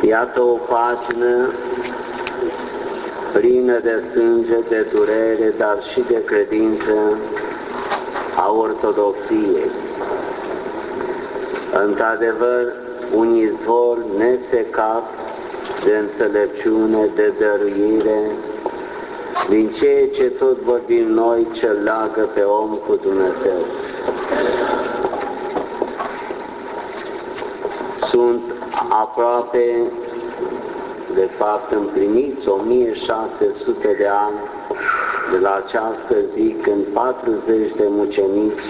Iată o pagină plină de sânge, de durere, dar și de credință a ortodoxiei. Într-adevăr, un izvor nesecat de înțelepciune, de dăruire, din ceea ce tot vorbim noi ce leagă pe om cu Dumnezeu. Sunt aproape, de fapt, împliniți 1600 de ani de la această zi când 40 de mucenici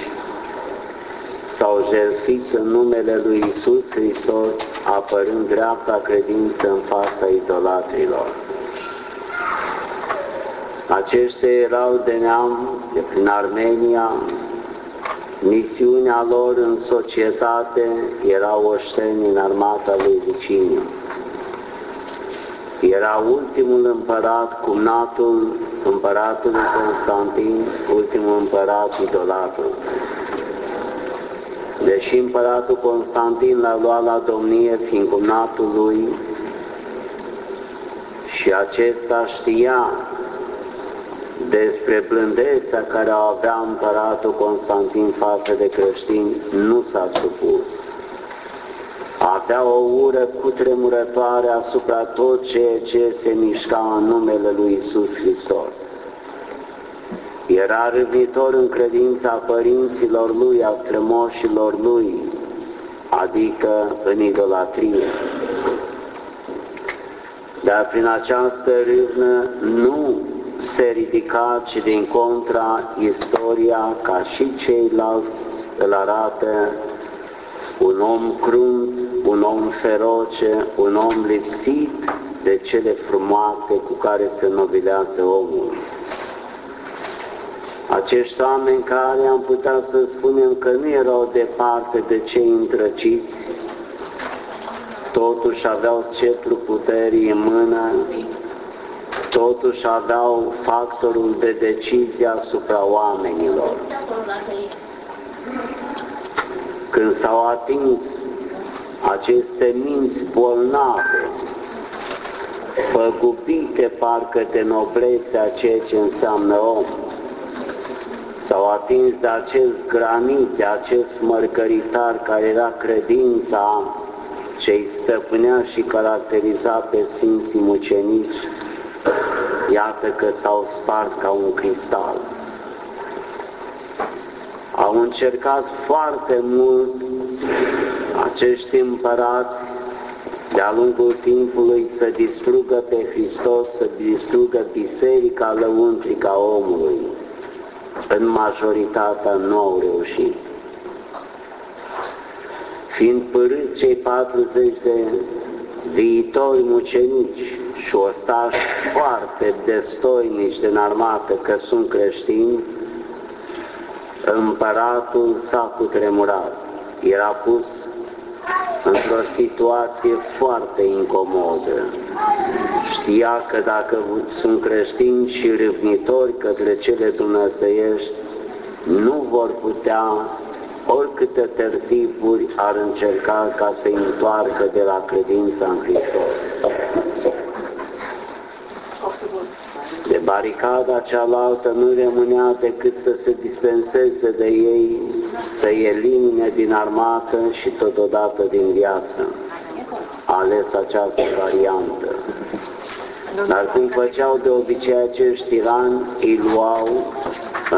s-au jertfit în numele lui Isus Hristos, apărând dreapta credință în fața idolatrilor. Aceștia erau de neam, de prin Armenia, misiunea lor în societate erau oșteni în armata lui Liciniu. Era ultimul împărat, cumnatul împăratului Constantin, ultimul împărat idolatul. Deși împăratul Constantin l-a luat la domnie fiind cumnatul lui și acesta știa despre blândețea care o avea împăratul Constantin față de creștini, nu s-a supus. Avea o ură cutremurătoare asupra tot ceea ce se mișca în numele lui Isus Hristos. Era râvnitor în credința părinților lui, a strămoșilor lui, adică în idolatrie. Dar prin această râvnă nu se ridica, ci din contra istoria, ca și ceilalți, îl arată un om crunt, un om feroce, un om lipsit de cele frumoase cu care se nobilează omul. Acești oameni care am putea să spunem că nu erau departe de cei întrăciți, totuși aveau sceptrul puterii în mână, totuși aveau factorul de decizie asupra oamenilor. Când s-au atins aceste minți bolnave, păgubite parcă de noblețea ceea ce înseamnă om, s-au atins de acest granit, de acest mărcăritar care era credința ce îi stăpânea și caracteriza pe Sfinții Mucenici, iată că s-au spart ca un cristal. Au încercat foarte mult acești împărați de-a lungul timpului să distrugă pe Hristos, să distrugă biserica lăuntrică a omului. În majoritatea nu au reușit. Fiind părâți cei 40 de viitori mucenici și ostași foarte destoinici din armată că sunt creștini, împăratul s-a cutremurat. Era pus într-o situație foarte incomodă. Știa că dacă sunt creștini și râvnitori către cele dumnezeiești, nu vor putea, oricâte tertipuri ar încerca ca să-i întoarcă de la credința în Hristos. De baricada cealaltă nu rămânea decât să se dispenseze de ei, să-i elimine din armată și totodată din viață. A ales această variantă. Dar cum făceau de obicei acești tirani, îi luau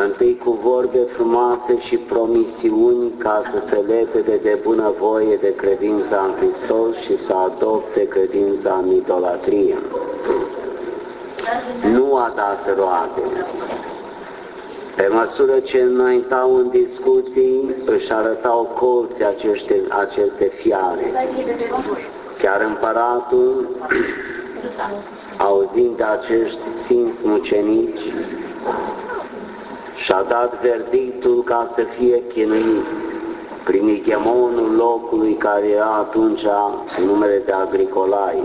întâi cu vorbe frumoase și promisiuni ca să se lepede de bunăvoie de credința în Hristos și să adopte credința în idolatrie nu a dat roade. Pe măsură ce înaintau în discuții, își arătau colții aceste, aceste fiare. Chiar împăratul, auzind de acești sfinți mucenici, și-a dat verdictul ca să fie chinuiți prin igemonul locului care era atunci numele de Agricolai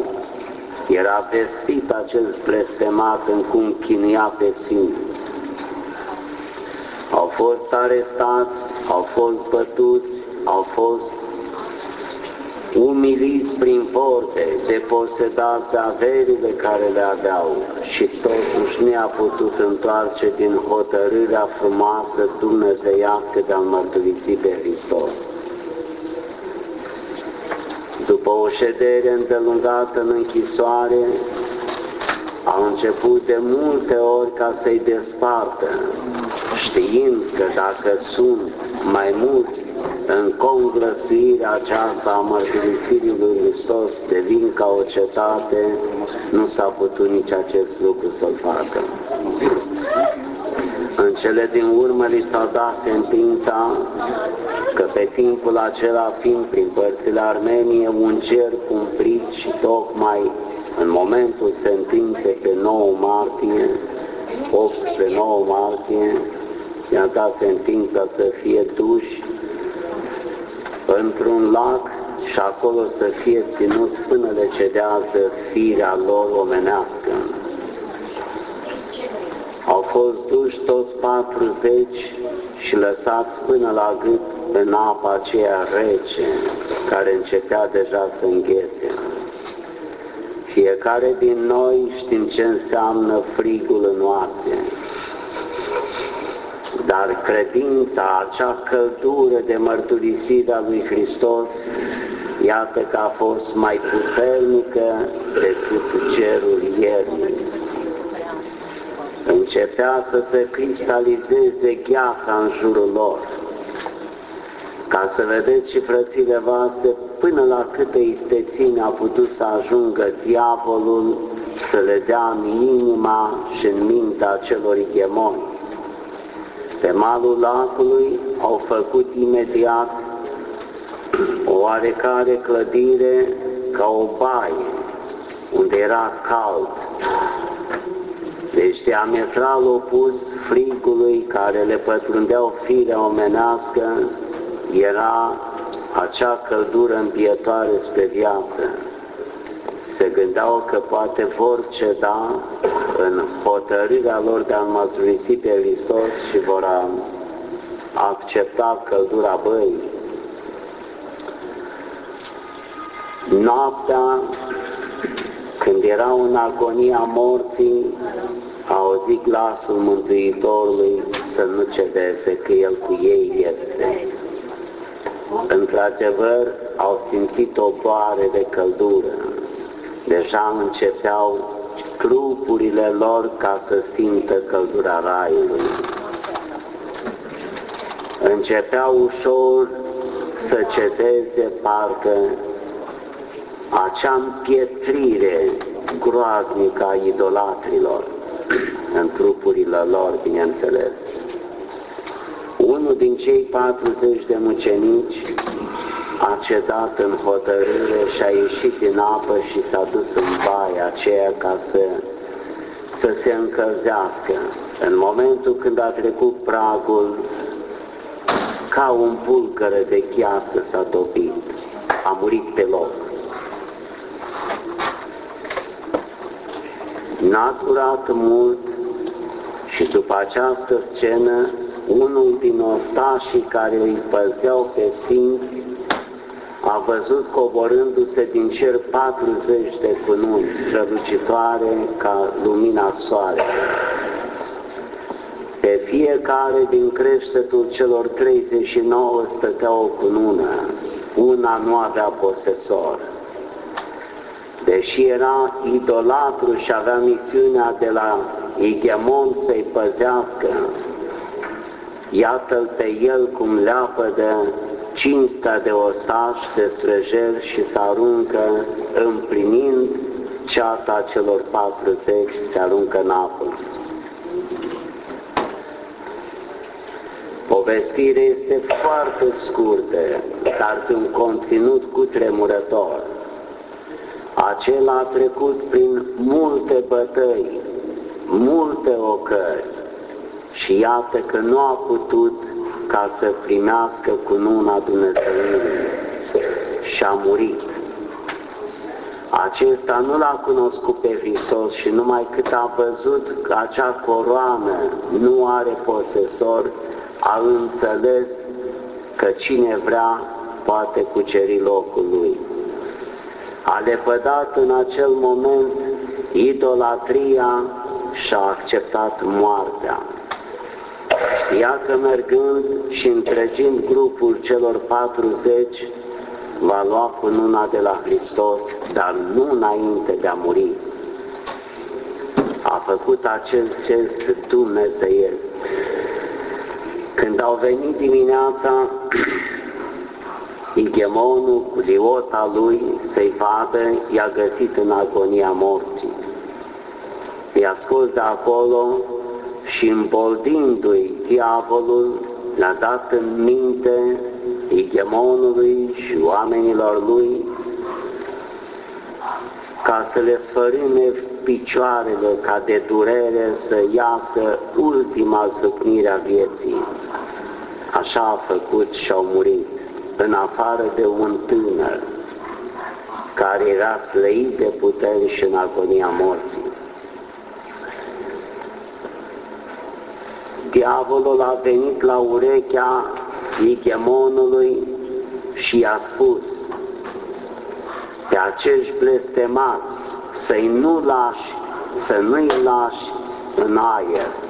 era vestit acest blestemat în cum chinuia pe Sfinți. Au fost arestați, au fost bătuți, au fost umiliți prin porte, deposedați averile care le aveau și totuși nu a putut întoarce din hotărârea frumoasă dumnezeiască de a mărturisi pe Hristos. După o ședere îndelungată în închisoare, au început de multe ori ca să-i despartă, știind că dacă sunt mai mulți în conglăsuirea aceasta a mărturisirii lui Hristos devin ca o cetate, nu s-a putut nici acest lucru să-l facă. În cele din urmă li s-a dat sentința că pe timpul acela fiind prin părțile Armeniei un cer cumplit și tocmai în momentul sentinței pe 9 martie, 8-9 martie, i-a dat sentința să fie duși într-un lac și acolo să fie ținuți până le cedează firea lor omenească. Au fost duși toți 40 și lăsați până la gât în apa aceea rece, care începea deja să înghețe. Fiecare din noi știm ce înseamnă frigul în oase, dar credința, acea căldură de mărturisire a lui Hristos, iată că a fost mai puternică decât cerul iernii. Începea să se cristalizeze gheața în jurul lor. Ca să vedeți și frățile voastre, până la câte isteține a putut să ajungă diavolul să le dea în inima și în mintea celor ichemoni. Pe malul lacului au făcut imediat o oarecare clădire ca o baie, unde era cald. Deci diametral opus frigului care le pătrundeau firea omenească, era acea căldură împietoare spre viață se gândeau că poate vor ceda în hotărârea lor de a mărturisi pe Hristos și vor accepta căldura băii. Noaptea, când erau în agonia morții, a auzit glasul Mântuitorului să nu cedeze, că El cu ei este. Într-adevăr, au simțit o boare de căldură deja începeau trupurile lor ca să simtă căldura raiului. Începeau ușor să cedeze parcă acea împietrire groaznică a idolatrilor în trupurile lor, bineînțeles. Unul din cei 40 de mucenici a cedat în hotărâre și a ieșit din apă și s-a dus în baia aceea ca să, să se încălzească. În momentul când a trecut pragul, ca un pulcăre de gheață s-a topit, a murit pe loc. N-a durat mult și după această scenă, unul din ostașii care îi păzeau pe simți a văzut coborându-se din cer 40 de cununi strălucitoare ca lumina soarelui. Pe fiecare din creștetul celor 39 stătea o cunună, una nu avea posesor. Deși era idolatru și avea misiunea de la Igemon să-i păzească, iată-l pe el cum leapă de cinsta de ostaș, de străjel și se aruncă împlinind ceata celor 40, se aruncă în apă. Povestirea este foarte scurtă, dar cu un conținut cu tremurător. Acela a trecut prin multe bătăi, multe ocări și iată că nu a putut ca să primească cununa Dumnezeirii și a murit. Acesta nu l-a cunoscut pe Hristos și numai cât a văzut că acea coroană nu are posesor, a înțeles că cine vrea poate cuceri locul lui. A lepădat în acel moment idolatria și a acceptat moartea. Știa că mergând și întregind grupul celor 40, va lua cununa de la Hristos, dar nu înainte de a muri. A făcut acel gest dumnezeiesc. Când au venit dimineața, Igemonul cu liota lui să-i vadă, i-a găsit în agonia morții. I-a scos de acolo și îmboldindu-i diavolul, le-a dat în minte Igemonului și oamenilor lui ca să le sfărâne picioarele ca de durere să iasă ultima zăcnire a vieții. Așa a făcut și au murit, în afară de un tânăr care era slăit de puteri și în agonia morții. Diavolul a venit la urechea Igemonului și i-a spus pe acești blestemați să-i nu lași, să nu-i lași în aer,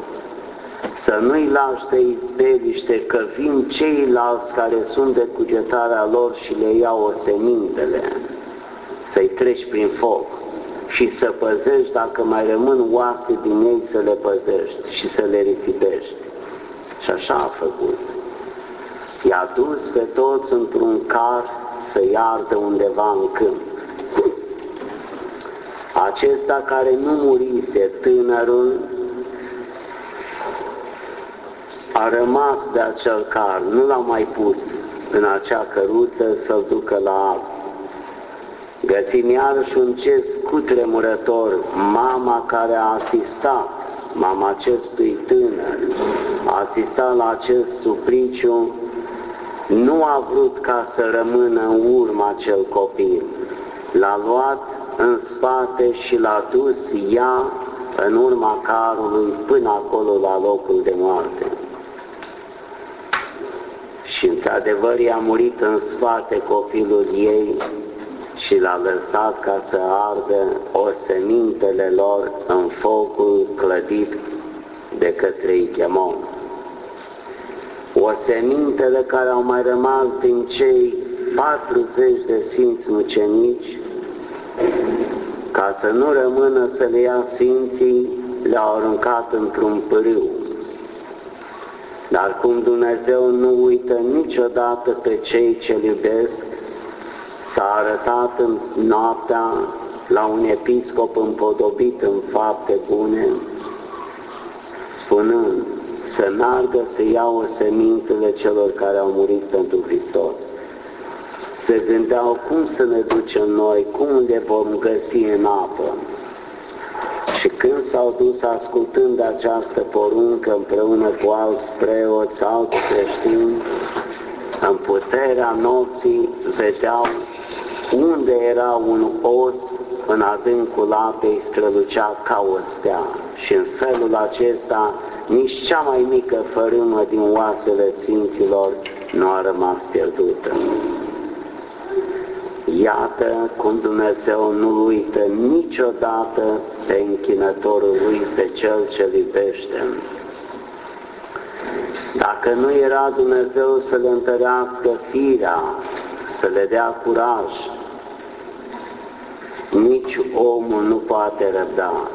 să nu-i lași de izbeliște, că vin ceilalți care sunt de cugetarea lor și le iau semintele, să-i treci prin foc și să păzești, dacă mai rămân oase din ei, să le păzești și să le risipești. Și așa a făcut. I-a dus pe toți într-un car să iardă undeva în câmp. Acesta care nu murise, tânărul, a rămas de acel car, nu l-a mai pus în acea căruță să-l ducă la alt. Găsim iarăși un gest cutremurător, mama care a asistat, mama acestui tânăr, a asistat la acest supliciu, nu a vrut ca să rămână în urma acel copil. L-a luat în spate și l-a dus ea în urma carului până acolo la locul de moarte. Și într-adevăr i-a murit în spate copilul ei și l-a lăsat ca să ardă semintele lor în focul clădit de către Ichemon. semintele care au mai rămas din cei 40 de sfinți mucenici, ca să nu rămână să le ia sfinții, le-au aruncat într-un pârâu. Dar cum Dumnezeu nu uită niciodată pe cei ce iubesc, s-a arătat în noaptea la un episcop împodobit în fapte bune, spunând să meargă să iau semintele celor care au murit pentru Hristos. Se gândeau cum să ne ducem noi, cum le vom găsi în apă. Și când s-au dus ascultând această poruncă împreună cu alți preoți, alți creștini, în puterea nopții vedeau unde era un os în adâncul apei strălucea ca o stea și în felul acesta nici cea mai mică fărâmă din oasele Sfinților nu a rămas pierdută. Iată cum Dumnezeu nu uită niciodată pe închinătorul lui, pe cel ce iubește. Dacă nu era Dumnezeu să le întărească firea, să le dea curaj, nici omul nu poate răbda.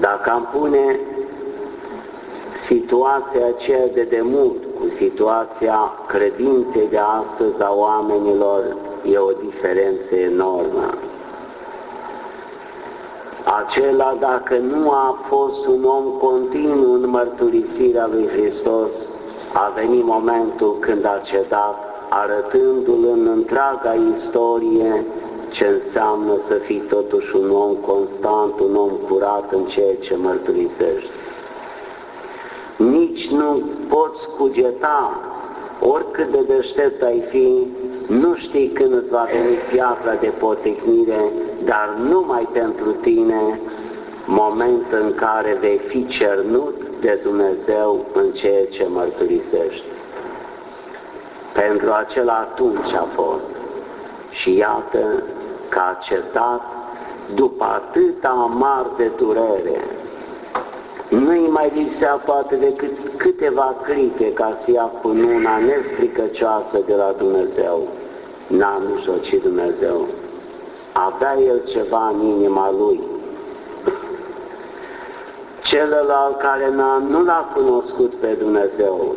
Dacă am pune situația aceea de demult cu situația credinței de astăzi a oamenilor, e o diferență enormă. Acela, dacă nu a fost un om continuu în mărturisirea lui Hristos, a venit momentul când a cedat arătându-l în întreaga istorie ce înseamnă să fii totuși un om constant, un om curat în ceea ce mărturisești. Nici nu poți cugeta, oricât de deștept ai fi, nu știi când îți va veni piatra de poticnire, dar numai pentru tine, moment în care vei fi cernut de Dumnezeu în ceea ce mărturisești pentru acela atunci a fost. Și iată că a cetat după atâta amar de durere. Nu-i mai lipsea poate decât câteva clipe ca să ia cununa nestricăcioasă de la Dumnezeu. N-a mijlocit Dumnezeu. Avea el ceva în inima lui. Celălalt care nu l-a cunoscut pe Dumnezeu,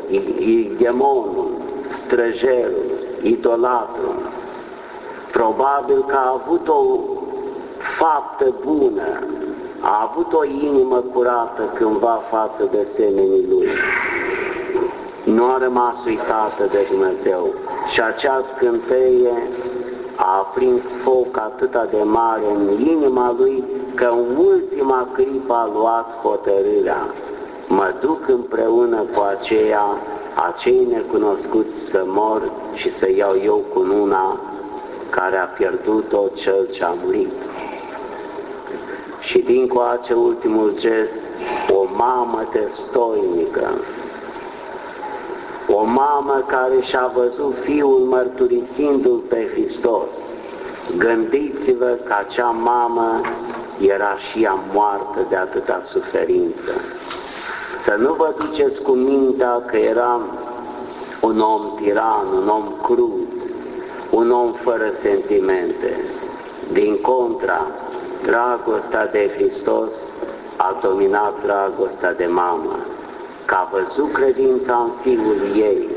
demonul, străjerul, idolatrul, probabil că a avut o faptă bună, a avut o inimă curată cândva față de semenii lui. Nu a rămas uitată de Dumnezeu și acea scânteie a aprins foc atât de mare în inima lui că în ultima clipă a luat hotărârea. Mă duc împreună cu aceia, acei necunoscuți să mor și să iau eu cu una care a pierdut-o cel ce a murit. Și din coace ultimul gest, o mamă testoinică, o mamă care și-a văzut fiul mărturisindu-l pe Hristos. Gândiți-vă că acea mamă era și ea moartă de atâta suferință. Să nu vă duceți cu mintea că era un om tiran, un om crud, un om fără sentimente. Din contra, dragostea de Hristos a dominat dragostea de mamă, că a văzut credința în Fiul ei,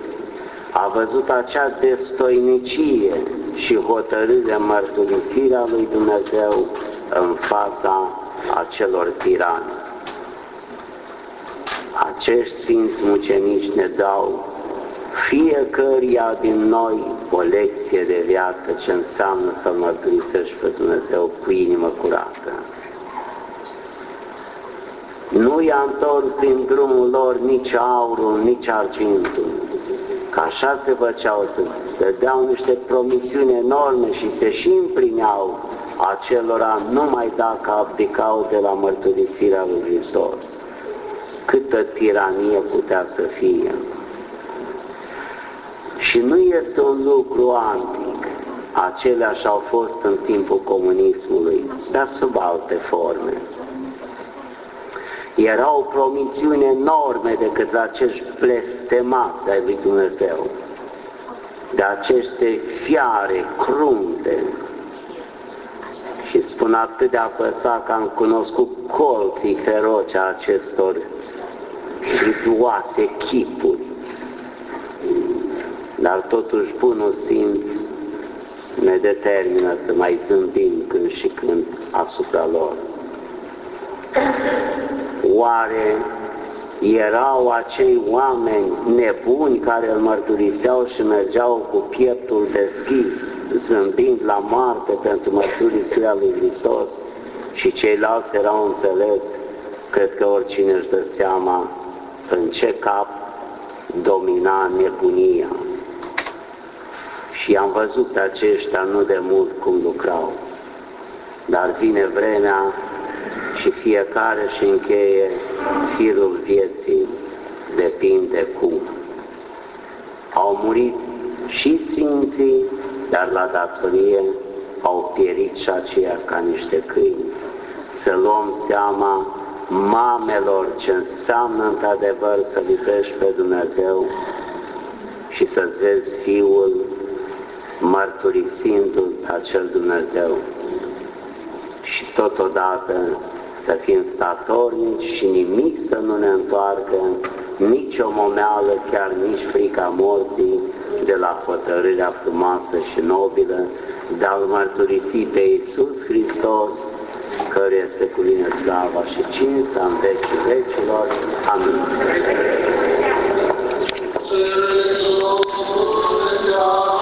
a văzut acea destoinicie și hotărâre mărturisirea lui Dumnezeu în fața acelor tirani. Acești Sfinți Mucenici ne dau fiecăruia din noi o lecție de viață ce înseamnă să mărturisești pe Dumnezeu cu inimă curată. Nu i-a întors din drumul lor nici aurul, nici argintul, că așa se făceau, să dădeau niște promisiuni enorme și se și împlineau acelora numai dacă abdicau de la mărturisirea lui Hristos. Câtă tiranie putea să fie. Și nu este un lucru antic. Aceleași au fost în timpul comunismului, dar sub alte forme. Era o promisiune enorme decât la acești blestemați ai lui Dumnezeu, de aceste fiare crunte. Și spun atât de apăsat că am cunoscut colții feroce a acestor rituoase chipuri dar totuși bunul simț ne determină să mai zâmbim când și când asupra lor. Oare erau acei oameni nebuni care îl mărturiseau și mergeau cu pieptul deschis, zâmbind la moarte pentru mărturisirea lui Hristos și ceilalți erau înțelepți, cred că oricine își dă seama în ce cap domina nebunia și am văzut pe aceștia nu de mult cum lucrau. Dar vine vremea și fiecare și încheie firul vieții, depinde cum. Au murit și Sfinții, dar la datorie au pierit și aceia ca niște câini. Să luăm seama mamelor ce înseamnă într-adevăr să iubești pe Dumnezeu și să-ți vezi Fiul mărturisindu-L pe acel Dumnezeu și totodată să fim statornici și nimic să nu ne întoarcă, nici o momeală, chiar nici frica morții, de la hotărârea frumoasă și nobilă de a-L mărturisi pe Iisus Hristos, care este se cuvine slava și cinsta în vecii vecilor. Amin. Amin.